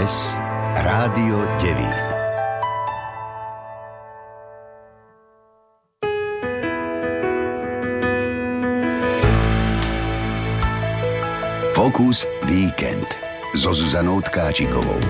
RTVS Rádio Devín Fokus Víkend so Zuzanou Tkáčikovou.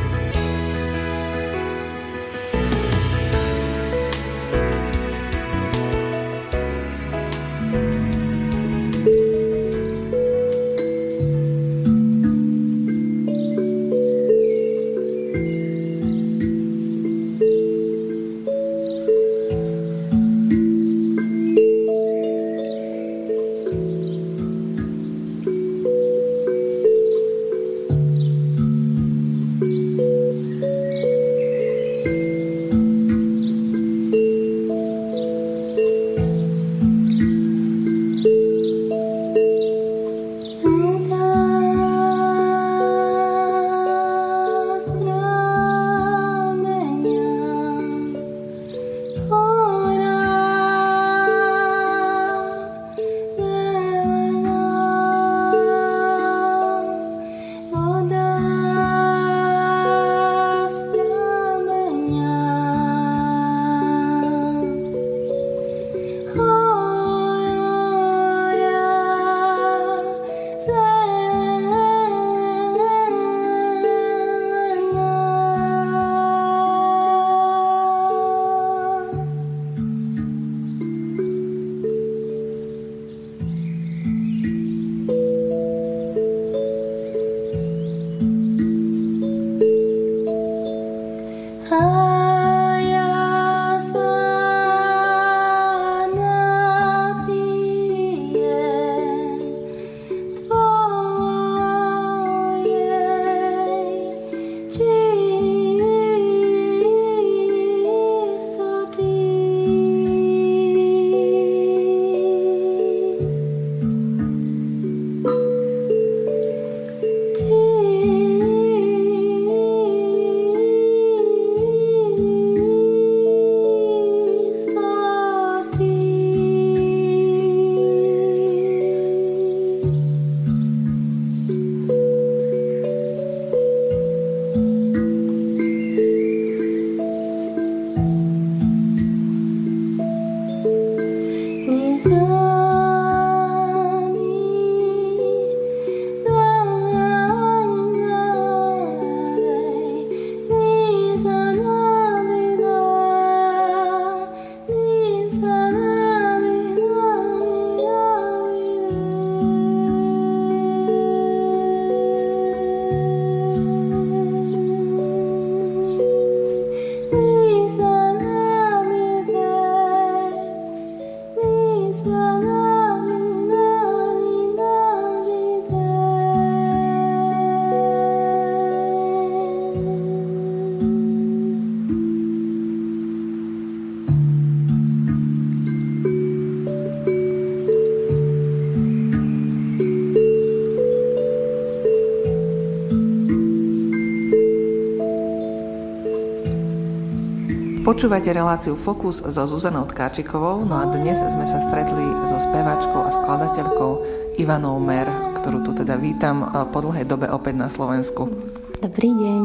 Počúvate reláciu Fokus so Zuzanou Tkáčikovou, no a dnes sme sa stretli so speváčkou a skladateľkou Ivanou Mer, ktorú tu teda vítam eh, po dlhej dobe opäť na Slovensku. Dobrý deň.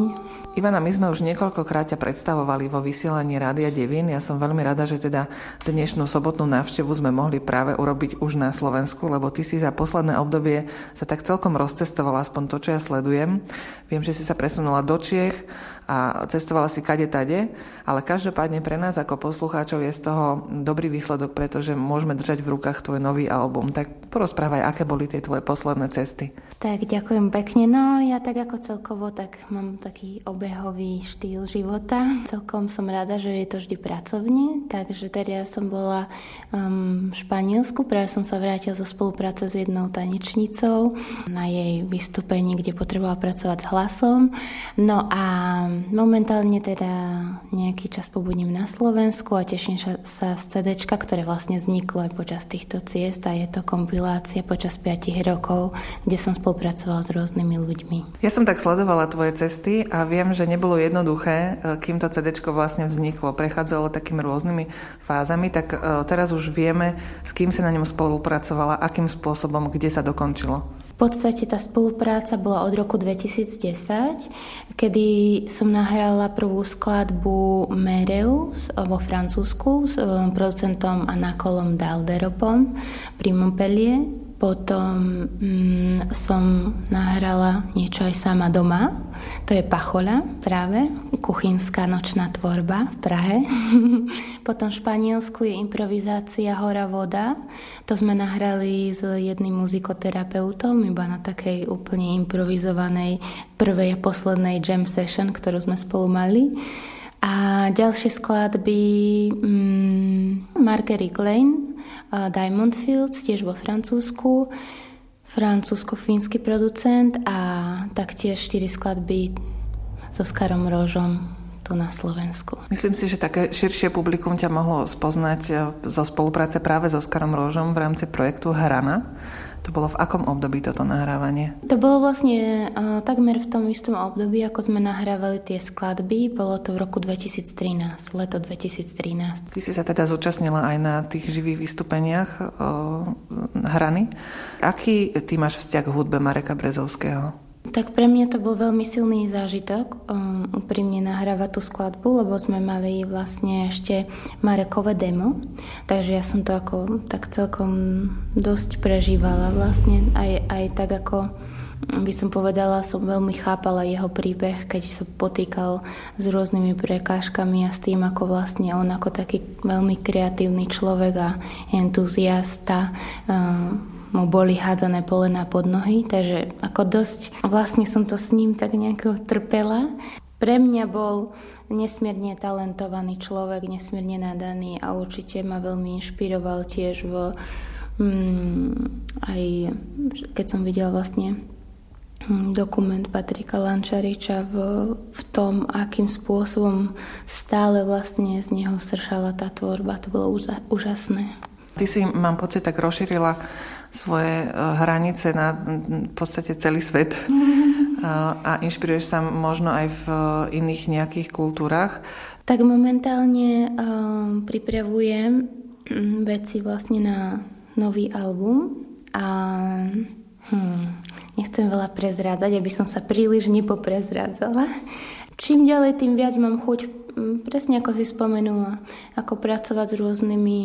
Ivana, my sme už niekoľkokrát ťa predstavovali vo vysielaní Rádia Devín. Ja som veľmi rada, že teda dnešnú sobotnú návštevu sme mohli práve urobiť už na Slovensku, lebo ty si za posledné obdobie sa tak celkom rozcestovala, aspoň to, čo ja sledujem. Viem, že si sa presunula do Čiech, a cestovala si kade tade, ale každopádne pre nás ako poslucháčov je z toho dobrý výsledok, pretože môžeme držať v rukách tvoj nový album. Tak porozprávaj, aké boli tie tvoje posledné cesty. Tak ďakujem pekne. No ja tak ako celkovo, tak mám taký obehový štýl života. Celkom som rada, že je to vždy pracovne, takže teraz som bola um, v Španielsku, práve som sa vrátila zo spolupráce s jednou tanečnicou na jej vystúpení, kde potrebovala pracovať s hlasom. No a momentálne teda nejaký čas pobudím na Slovensku a teším sa z CD, ktoré vlastne vzniklo aj počas týchto ciest a je to kompilácia počas 5 rokov, kde som spolupracovala s rôznymi ľuďmi. Ja som tak sledovala tvoje cesty a viem, že nebolo jednoduché, e, kým to CD vlastne vzniklo. Prechádzalo takými rôznymi fázami, tak e, teraz už vieme, s kým sa na ňom spolupracovala, akým spôsobom, kde sa dokončilo. V podstate tá spolupráca bola od roku 2010, kedy som nahrala prvú skladbu Mereus vo Francúzsku s eh, producentom Anakolom Dalderopom pri Montpellier. Potom mm, som nahrala niečo aj sama doma. To je Pachola práve, kuchynská nočná tvorba v Prahe. Potom v Španielsku je improvizácia Hora voda. To sme nahrali s jedným muzikoterapeutom, iba na takej úplne improvizovanej prvej a poslednej jam session, ktorú sme spolu mali. A ďalšie skladby mm, Marguerite Lane, Diamond Fields, tiež vo Francúzsku, francúzsko-fínsky producent a taktiež štyri skladby so Skarom Rožom tu na Slovensku. Myslím si, že také širšie publikum ťa mohlo spoznať e, zo spolupráce práve so Oskarom Rožom v rámci projektu Hrana. To bolo v akom období toto nahrávanie? To bolo vlastne uh, takmer v tom istom období, ako sme nahrávali tie skladby. Bolo to v roku 2013, leto 2013. Ty si sa teda zúčastnila aj na tých živých vystúpeniach uh, hrany. Aký ty máš vzťah k hudbe Mareka Brezovského? Tak pre mňa to bol veľmi silný zážitok um, úprimne nahrávať tú skladbu, lebo sme mali vlastne ešte Marekové demo, takže ja som to ako tak celkom dosť prežívala vlastne, aj, aj tak ako by som povedala, som veľmi chápala jeho príbeh, keď sa potýkal s rôznymi prekážkami a s tým, ako vlastne on ako taký veľmi kreatívny človek a entuziasta um, mu boli hádzané polena pod nohy, takže ako dosť vlastne som to s ním tak nejako trpela. Pre mňa bol nesmierne talentovaný človek, nesmierne nadaný a určite ma veľmi inšpiroval tiež vo, mm, aj keď som videl vlastne mm, dokument Patrika Lančariča v, v tom, akým spôsobom stále vlastne z neho sršala tá tvorba. To bolo úžasné. Ty si, mám pocit, tak rozšírila svoje e, hranice na v podstate celý svet a inšpiruješ sa možno aj v iných nejakých kultúrach. Tak momentálne um, pripravujem veci vlastne na nový album a hm, nechcem veľa prezrádzať, aby som sa príliš nepoprezrádzala. Čím ďalej, tým viac mám chuť, presne ako si spomenula, ako pracovať s rôznymi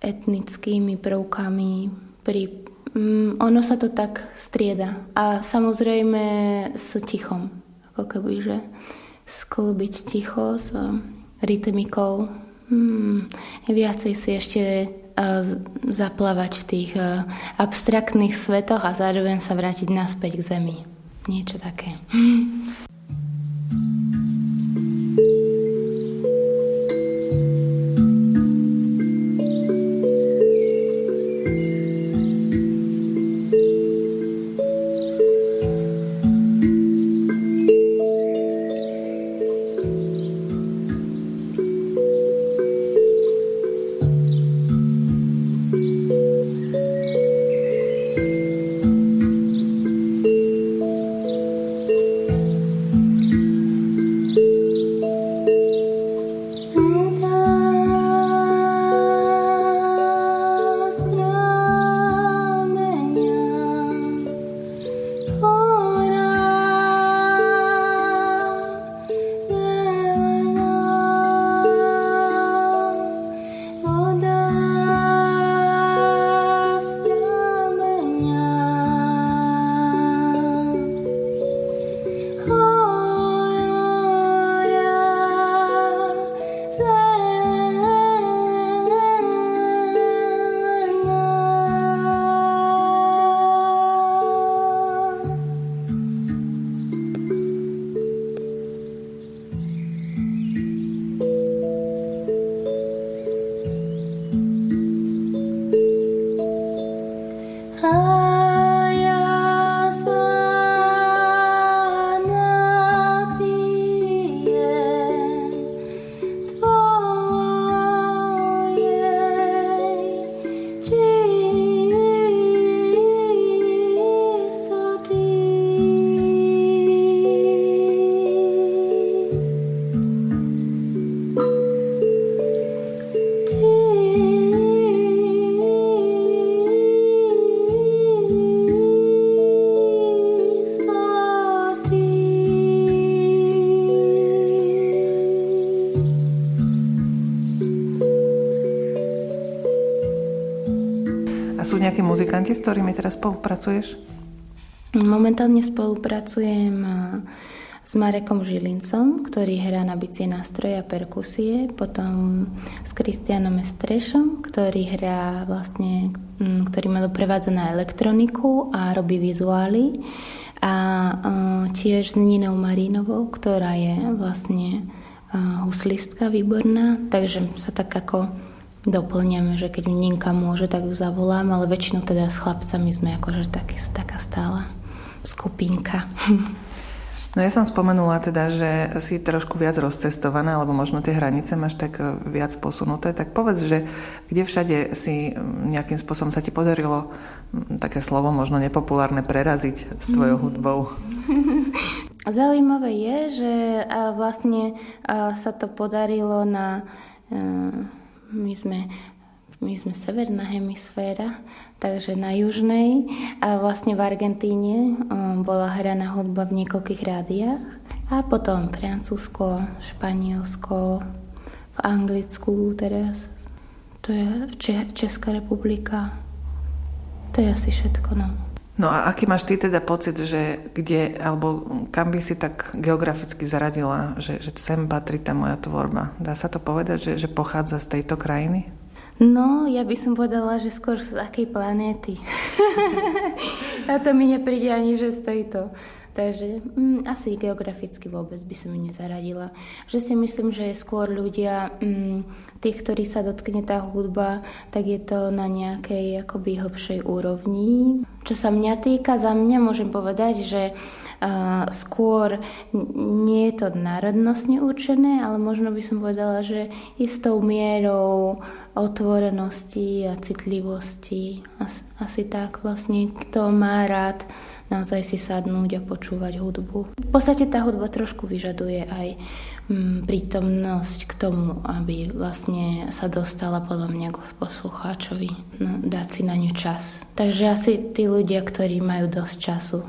etnickými prvkami, pri, mm, ono sa to tak strieda. A samozrejme s tichom. Ako keby, že sklbiť ticho s rytmikou. Hmm, viacej si ešte uh, zaplavať v tých uh, abstraktných svetoch a zároveň sa vrátiť naspäť k zemi. Niečo také. Sú muzikanti, s ktorými teraz spolupracuješ? Momentálne spolupracujem s Marekom Žilincom, ktorý hrá na bicie nástroje a perkusie, potom s Kristianom Estrešom, ktorý hrá vlastne, ktorý ma doprevádza na elektroniku a robí vizuály a tiež s Ninou Marínovou, ktorá je vlastne huslistka výborná, takže sa tak ako doplňame, že keď Ninka môže, tak ju zavolám, ale väčšinou teda s chlapcami sme akože taký, taká stála skupinka. No ja som spomenula teda, že si trošku viac rozcestovaná, alebo možno tie hranice máš tak e, viac posunuté, tak povedz, že kde všade si nejakým spôsobom sa ti podarilo také slovo možno nepopulárne preraziť s tvojou mm. hudbou? Zaujímavé je, že vlastne sa to podarilo na... My sme my sme severná hemisféra, takže na južnej. A vlastne v Argentíne um, bola hraná hudba v niekoľkých rádiách. A potom Francúzsko, Španielsko, v Anglicku teraz. To je Česká republika. To je asi všetko, no. No a aký máš ty teda pocit, že kde, alebo kam by si tak geograficky zaradila, že, že sem patrí tá moja tvorba? Dá sa to povedať, že, že pochádza z tejto krajiny? No, ja by som povedala, že skôr z akej planéty. a to mi nepríde ani, že z tejto. Takže mm, asi geograficky vôbec by som ju nezaradila. Že si myslím, že skôr ľudia, mm, tých, ktorí sa dotkne tá hudba, tak je to na nejakej akoby hlbšej úrovni. Čo sa mňa týka, za mňa môžem povedať, že uh, skôr nie je to národnostne určené, ale možno by som povedala, že je s tou mierou otvorenosti a citlivosti. Asi, asi tak vlastne, kto má rád naozaj si sadnúť a počúvať hudbu. V podstate tá hudba trošku vyžaduje aj mm, prítomnosť k tomu, aby vlastne sa dostala podľa mňa k poslucháčovi, no, dať si na ňu čas. Takže asi tí ľudia, ktorí majú dosť času.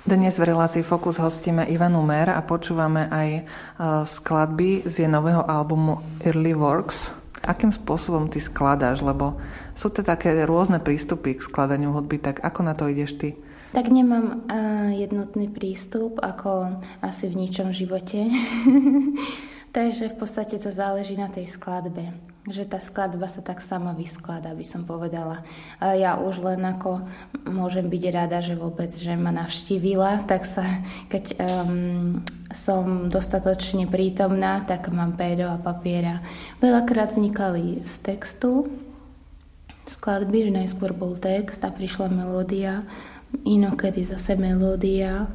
Dnes v relácii Focus hostíme Ivanu Mer a počúvame aj e, skladby z jej nového albumu Early Works. Akým spôsobom ty skladáš? Lebo sú to také rôzne prístupy k skladaniu hudby, tak ako na to ideš ty? Tak nemám uh, jednotný prístup, ako asi v ničom živote. Takže v podstate to záleží na tej skladbe že tá skladba sa tak sama vyskladá, by som povedala. A ja už len ako môžem byť rada, že vôbec, že ma navštívila, tak sa, keď um, som dostatočne prítomná, tak mám péro a papiera. Veľakrát vznikali z textu skladby, že najskôr bol text a prišla melódia, inokedy zase melódia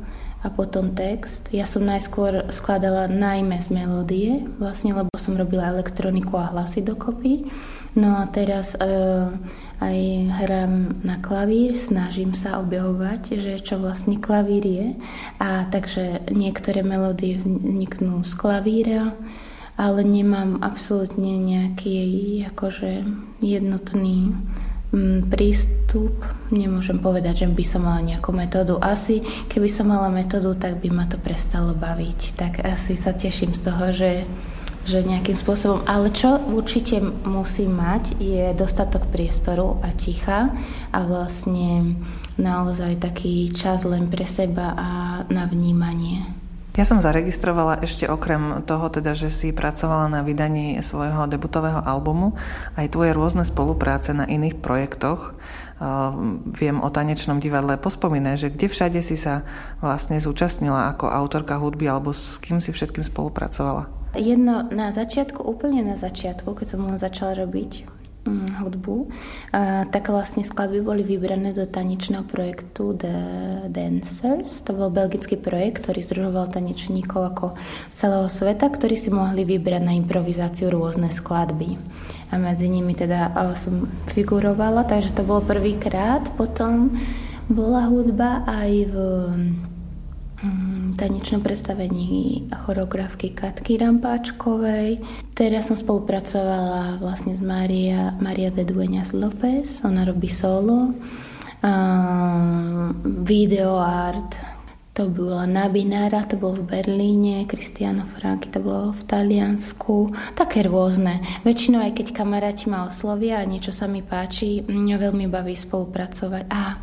a potom text. Ja som najskôr skladala najmä z melódie, vlastne, lebo som robila elektroniku a hlasy dokopy. No a teraz e, aj hrám na klavír, snažím sa objavovať, že čo vlastne klavír je. A takže niektoré melódie vzniknú z klavíra, ale nemám absolútne nejaký akože jednotný prístup, nemôžem povedať, že by som mala nejakú metódu. Asi keby som mala metódu, tak by ma to prestalo baviť. Tak asi sa teším z toho, že, že nejakým spôsobom. Ale čo určite musím mať, je dostatok priestoru a ticha a vlastne naozaj taký čas len pre seba a na vnímanie. Ja som zaregistrovala ešte okrem toho, teda, že si pracovala na vydaní svojho debutového albumu aj tvoje rôzne spolupráce na iných projektoch. Uh, viem o tanečnom divadle pospomínaj, že kde všade si sa vlastne zúčastnila ako autorka hudby alebo s kým si všetkým spolupracovala? Jedno na začiatku, úplne na začiatku, keď som len začala robiť hudbu, a, tak vlastne skladby boli vybrané do tanečného projektu The Dancers. To bol belgický projekt, ktorý združoval tanečníkov ako celého sveta, ktorí si mohli vybrať na improvizáciu rôzne skladby. A medzi nimi teda som figurovala, takže to bolo prvýkrát. Potom bola hudba aj v Mm, tanečnom predstavení choreografky Katky Rampáčkovej. Teraz som spolupracovala vlastne s Maria, Maria de Dueñas López, ona robí solo. Um, video art, to bola Nabinára, to bolo v Berlíne, Cristiano Franky, to bolo v Taliansku, také rôzne. Väčšinou aj keď kamaráti ma oslovia a niečo sa mi páči, mňa veľmi baví spolupracovať. A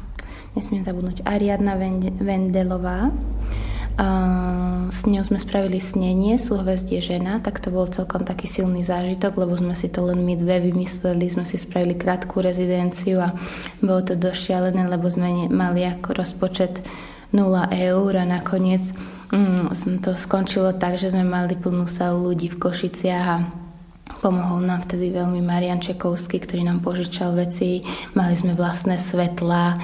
nesmiem zabudnúť, Ariadna Vendelová. S ňou sme spravili snenie, súhvezdie žena, tak to bol celkom taký silný zážitok, lebo sme si to len my dve vymysleli, sme si spravili krátku rezidenciu a bolo to dosť šialené, lebo sme mali ako rozpočet 0 eur a nakoniec mm, to skončilo tak, že sme mali plnú salu ľudí v Košiciach a Pomohol nám vtedy veľmi Marian Čekovský, ktorý nám požičal veci. Mali sme vlastné svetla,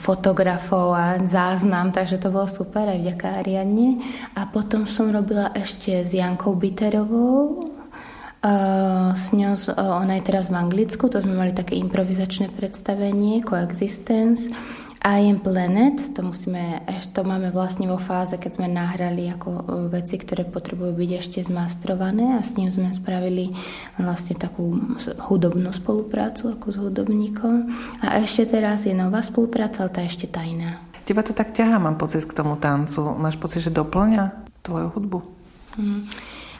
fotografov a záznam, takže to bolo super aj vďaka Ariadne. A potom som robila ešte s Jankou Biterovou, s ňou, ona je teraz v Anglicku, to sme mali také improvizačné predstavenie, Coexistence. I am Planet, to, musíme, to máme vlastne vo fáze, keď sme nahrali ako e, veci, ktoré potrebujú byť ešte zmastrované a s ním sme spravili vlastne takú hudobnú spoluprácu ako s hudobníkom. A ešte teraz je nová spolupráca, ale tá ešte tajná. Teba to tak ťahá, mám pocit k tomu tancu. Máš pocit, že doplňa tvoju hudbu? Mm.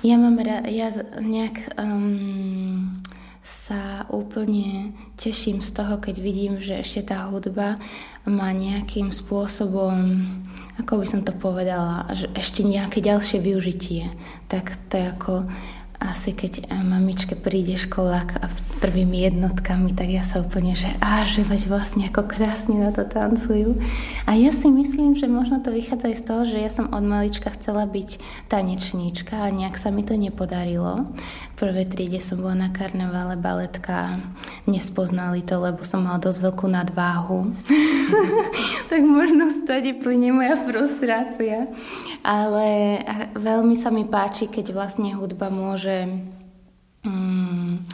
Ja mám rád, ja nejak... Um, sa úplne teším z toho, keď vidím, že ešte tá hudba má nejakým spôsobom, ako by som to povedala, že ešte nejaké ďalšie využitie. Tak to je ako asi keď eh, mamičke príde školák a prvými jednotkami, tak ja sa úplne, že á, že veď vlastne ako krásne na to tancujú. A ja si myslím, že možno to vychádza aj z toho, že ja som od malička chcela byť tanečníčka a nejak sa mi to nepodarilo. V prvej triede som bola na karnevále baletka, nespoznali to, lebo som mala dosť veľkú nadváhu. tak možno stade plyne moja frustrácia. Ale veľmi sa mi páči, keď vlastne hudba môže mm,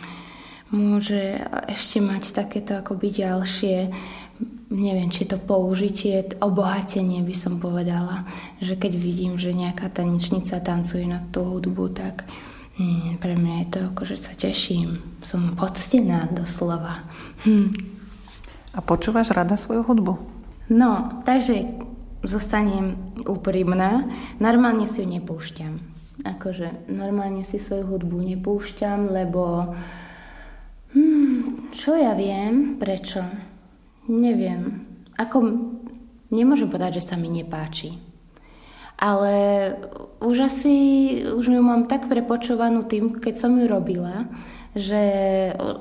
môže ešte mať takéto akoby ďalšie neviem, či to použitie, obohatenie by som povedala, že keď vidím, že nejaká tanečnica tancuje na tú hudbu, tak mm, pre mňa je to ako, že sa teším. Som poctená doslova. Hm. A počúvaš rada svoju hudbu? No, takže zostanem úprimná, normálne si ju nepúšťam. Akože normálne si svoju hudbu nepúšťam, lebo hmm, čo ja viem, prečo? Neviem. Ako nemôžem povedať, že sa mi nepáči. Ale už asi, už ju mám tak prepočovanú tým, keď som ju robila, že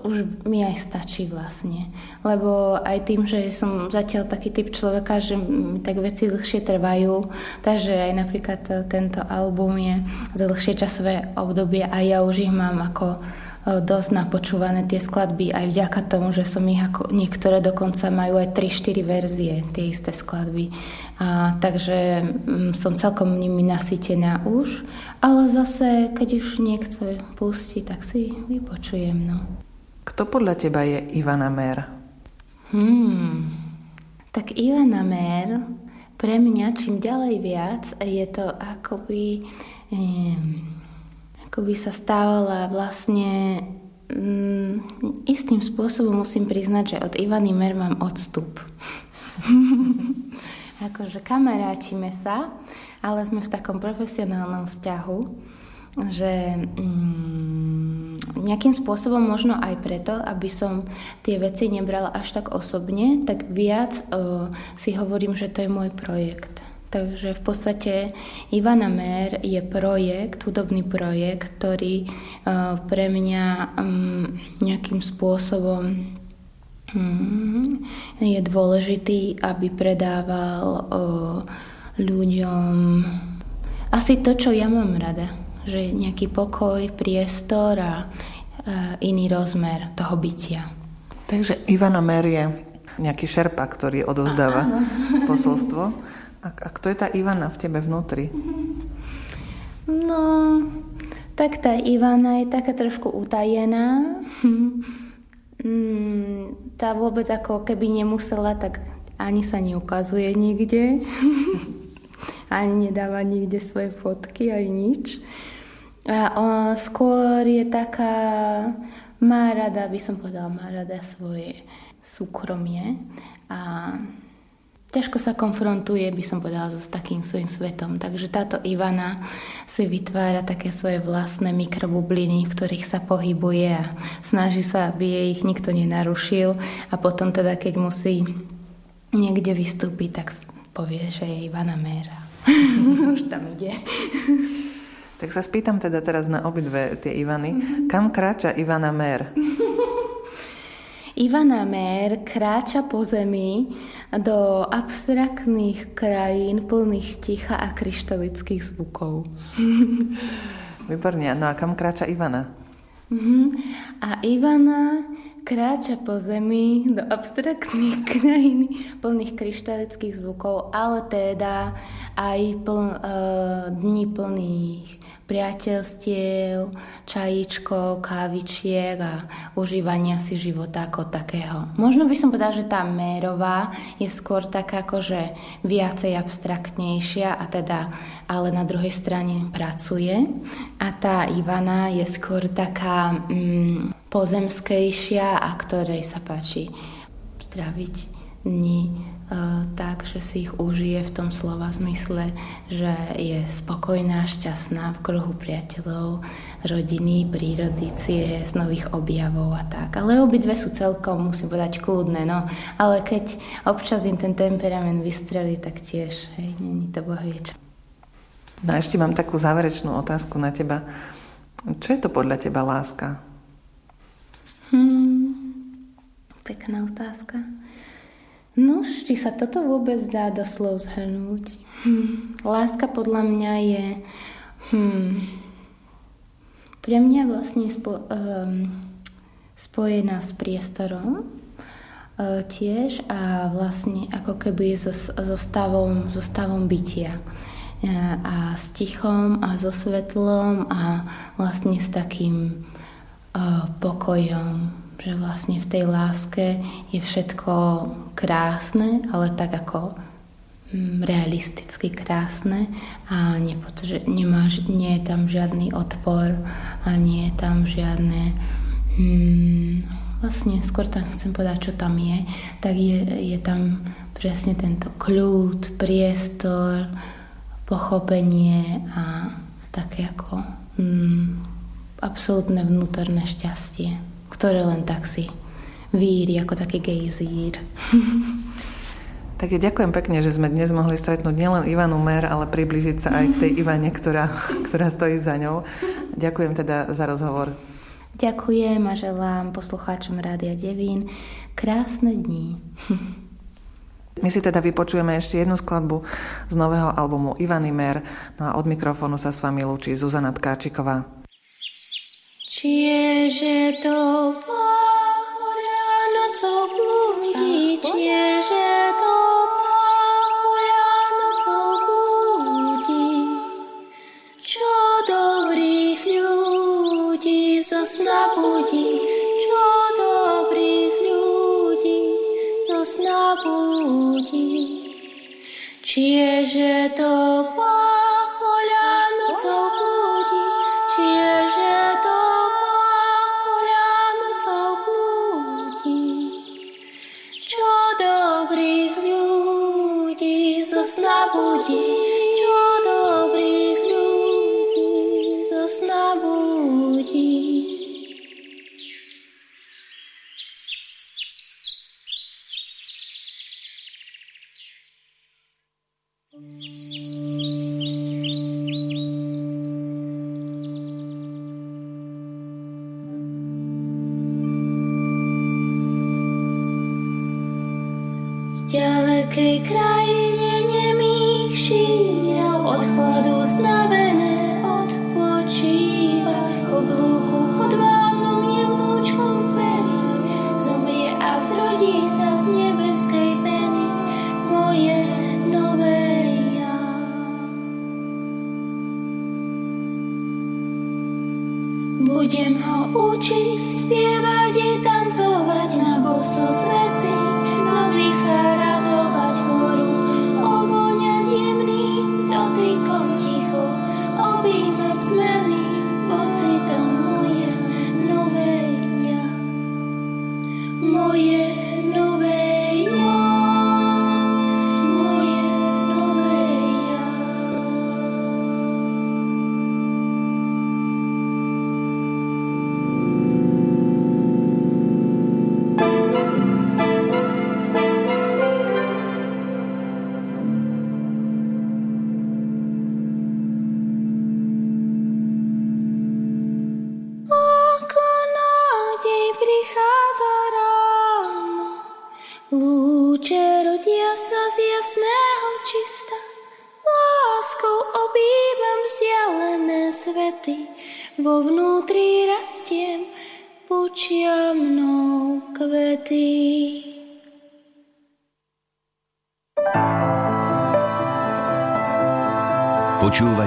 už mi aj stačí vlastne. Lebo aj tým, že som zatiaľ taký typ človeka, že mi tak veci dlhšie trvajú, takže aj napríklad tento album je za dlhšie časové obdobie a ja už ich mám ako dosť napočúvané tie skladby aj vďaka tomu, že som ich ako niektoré dokonca majú aj 3-4 verzie, tie isté skladby. A, takže m, mm, som celkom nimi nasytená už, ale zase, keď už niekto pustí, tak si vypočujem. No. Kto podľa teba je Ivana Mer? Hmm. Tak Ivana Mer pre mňa čím ďalej viac je to akoby... Um, ako by sa stávala vlastne mm, istým spôsobom musím priznať, že od Ivany Mer mám odstup. akože kamarátime sa, ale sme v takom profesionálnom vzťahu, že mm, nejakým spôsobom možno aj preto, aby som tie veci nebrala až tak osobne, tak viac uh, si hovorím, že to je môj projekt Takže v podstate Ivana Mer je projekt, hudobný projekt, ktorý e, pre mňa mm, nejakým spôsobom mm, je dôležitý, aby predával e, ľuďom asi to, čo ja mám rada. Že nejaký pokoj, priestor a e, iný rozmer toho bytia. Takže Ivana Mer je nejaký šerpa, ktorý odozdáva posolstvo. A, a kto je tá Ivana v tebe vnútri? No, tak tá Ivana je taká trošku utajená. Mm, tá vôbec ako keby nemusela, tak ani sa neukazuje nikde. ani nedáva nikde svoje fotky, aj nič. A o, skôr je taká, má rada, by som povedala, má rada svoje súkromie a ťažko sa konfrontuje, by som povedala, so s takým svojim svetom. Takže táto Ivana si vytvára také svoje vlastné mikrobubliny, v ktorých sa pohybuje a snaží sa, aby jej ich nikto nenarušil a potom teda, keď musí niekde vystúpiť, tak povie, že je Ivana Méra. Už tam ide. Tak sa spýtam teda teraz na obidve tie Ivany. Kam kráča Ivana Mér? Ivana Mér kráča po zemi do abstraktných krajín plných ticha a kryštalických zvukov. Výborne. No a kam kráča Ivana? Uh-huh. A Ivana kráča po zemi do abstraktných krajín plných kryštalických zvukov, ale teda aj pl, uh, dní plných priateľstiev, čajíčkov, kávičiek a užívania si života ako takého. Možno by som povedala, že tá mérová je skôr taká akože viacej abstraktnejšia a teda ale na druhej strane pracuje a tá Ivana je skôr taká mm, pozemskejšia a ktorej sa páči tráviť Eh, tak, že si ich užije v tom slova zmysle, že je spokojná, šťastná v kruhu priateľov, rodiny, prírody, z nových objavov a tak. Ale obidve sú celkom, musím povedať, kľudné, no. Ale keď občas im ten temperament vystrelí, tak tiež, hej, není to bohvieč. No a ešte mám takú záverečnú otázku na teba. Čo je to podľa teba láska? Hmm, pekná otázka. No, či sa toto vôbec dá do slov zhrnúť? Hm. Láska podľa mňa je... Hm, pre mňa vlastne spo, um, spojená s priestorom uh, tiež a vlastne ako keby so, so, stavom, so stavom bytia uh, a s tichom a so svetlom a vlastne s takým uh, pokojom že vlastne v tej láske je všetko krásne, ale tak ako mm, realisticky krásne a nepotře- nemá, nie je tam žiadny odpor a nie je tam žiadne hmm, vlastne skôr tam chcem povedať, čo tam je, tak je, je tam presne tento kľud, priestor, pochopenie a také ako mm, absolútne vnútorné šťastie, ktoré len tak si víri ako taký gejzír. Tak ja ďakujem pekne, že sme dnes mohli stretnúť nielen Ivanu Mer, ale približiť sa aj k tej Ivane, ktorá, ktorá stojí za ňou. Ďakujem teda za rozhovor. Ďakujem a želám poslucháčom Rádia Devín krásne dni. My si teda vypočujeme ešte jednu skladbu z nového albumu Ivany Mer, no a od mikrofónu sa s vami lúči Zuzana Tkáčiková. Čieže to pohoľa nocou budí, čieže to pohoľa nocou budí, čo dobrých ľudí zo sna budí, čo dobrých ľudí zo sna budí. Čieže to V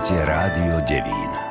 Počúvate Rádio Devín.